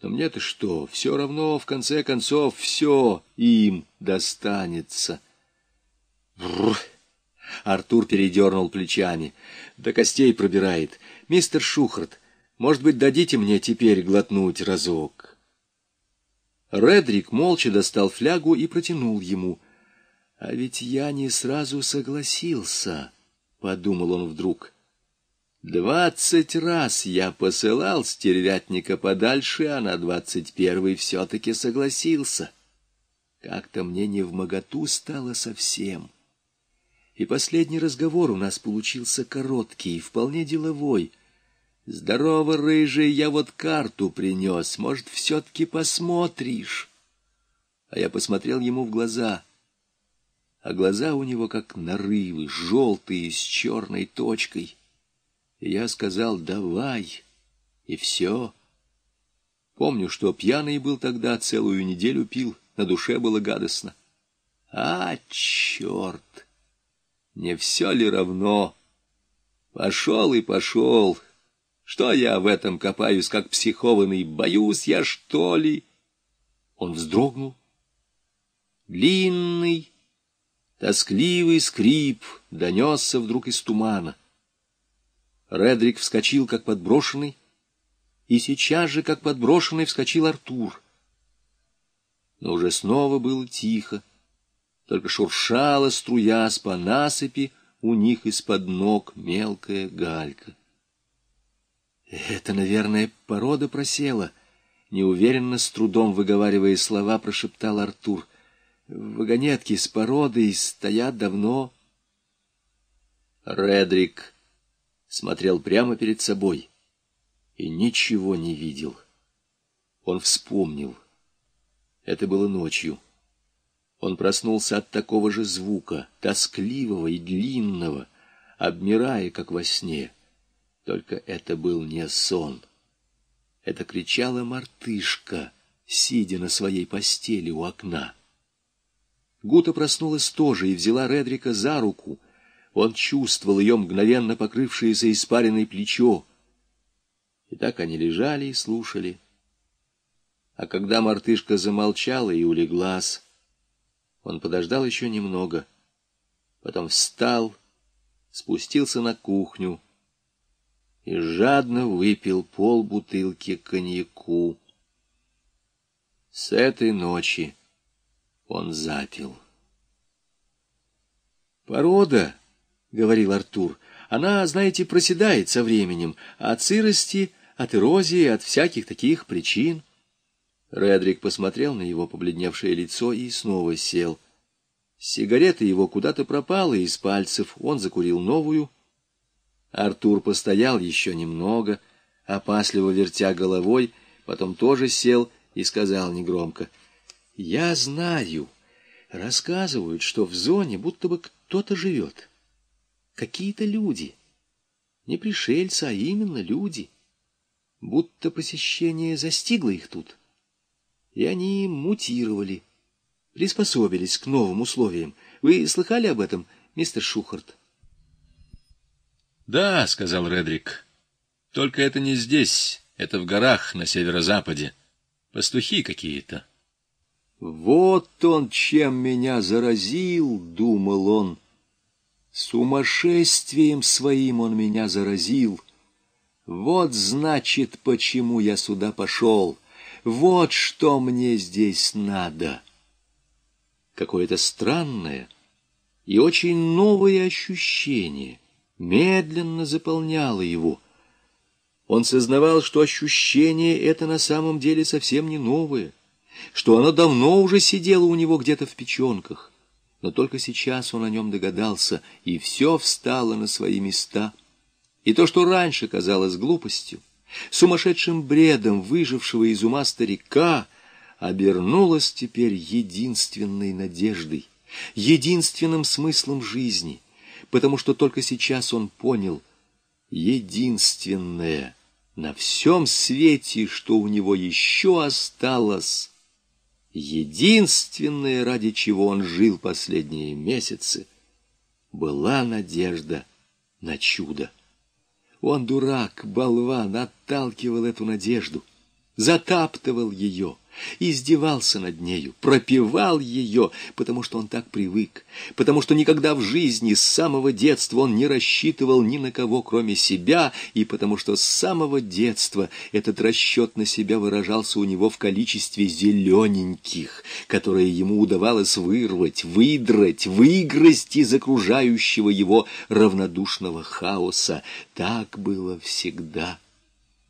Но мне-то что, все равно, в конце концов, все им достанется. Бррр! Артур передернул плечами. До костей пробирает. Мистер Шухарт, может быть, дадите мне теперь глотнуть разок? Редрик молча достал флягу и протянул ему. А ведь я не сразу согласился, — подумал он вдруг. Двадцать раз я посылал стервятника подальше, а на двадцать первый все-таки согласился. Как-то мне не в моготу стало совсем. И последний разговор у нас получился короткий, и вполне деловой. Здорово, рыжий, я вот карту принес, может, все-таки посмотришь? А я посмотрел ему в глаза, а глаза у него как нарывы, желтые, с черной точкой. И я сказал «давай», и все. Помню, что пьяный был тогда, целую неделю пил, на душе было гадостно. А, черт! Не все ли равно? Пошел и пошел. Что я в этом копаюсь, как психованный? Боюсь я, что ли? Он вздрогнул. Длинный, тоскливый скрип донесся вдруг из тумана. Редрик вскочил, как подброшенный, и сейчас же, как подброшенный, вскочил Артур. Но уже снова было тихо, только шуршала струясь по насыпи у них из-под ног мелкая галька. «Это, наверное, порода просела», — неуверенно, с трудом выговаривая слова, прошептал Артур. «Вагонетки с породой стоят давно». Редрик смотрел прямо перед собой и ничего не видел. Он вспомнил. Это было ночью. Он проснулся от такого же звука, тоскливого и длинного, обмирая, как во сне. Только это был не сон. Это кричала мартышка, сидя на своей постели у окна. Гута проснулась тоже и взяла Редрика за руку — он чувствовал ее мгновенно покрывшееся испаренное плечо. И так они лежали и слушали. А когда мартышка замолчала и улеглась, он подождал еще немного, потом встал, спустился на кухню и жадно выпил полбутылки коньяку. С этой ночи он запил. Порода — говорил Артур. «Она, знаете, проседает со временем, от сырости, от эрозии, от всяких таких причин». Редрик посмотрел на его побледневшее лицо и снова сел. Сигарета его куда-то пропала из пальцев, он закурил новую. Артур постоял еще немного, опасливо вертя головой, потом тоже сел и сказал негромко. «Я знаю, рассказывают, что в зоне будто бы кто-то живет» какие-то люди. Не пришельцы, а именно люди. Будто посещение застигло их тут. И они мутировали, приспособились к новым условиям. Вы слыхали об этом, мистер Шухарт? «Да», — сказал Редрик, — «только это не здесь, это в горах на северо-западе. Пастухи какие-то». «Вот он чем меня заразил», — думал он, — Сумасшествием своим он меня заразил. Вот, значит, почему я сюда пошел. Вот что мне здесь надо. Какое-то странное и очень новое ощущение медленно заполняло его. Он сознавал, что ощущение это на самом деле совсем не новое, что оно давно уже сидело у него где-то в печенках но только сейчас он о нем догадался, и все встало на свои места. И то, что раньше казалось глупостью, сумасшедшим бредом выжившего из ума старика, обернулось теперь единственной надеждой, единственным смыслом жизни, потому что только сейчас он понял единственное на всем свете, что у него еще осталось — Единственное, ради чего он жил последние месяцы, была надежда на чудо. Он, дурак, болван, отталкивал эту надежду, затаптывал ее, издевался над нею, пропевал ее, потому что он так привык, потому что никогда в жизни с самого детства он не рассчитывал ни на кого, кроме себя, и потому что с самого детства этот расчет на себя выражался у него в количестве зелененьких, которые ему удавалось вырвать, выдрать, выгрызть из окружающего его равнодушного хаоса. Так было всегда.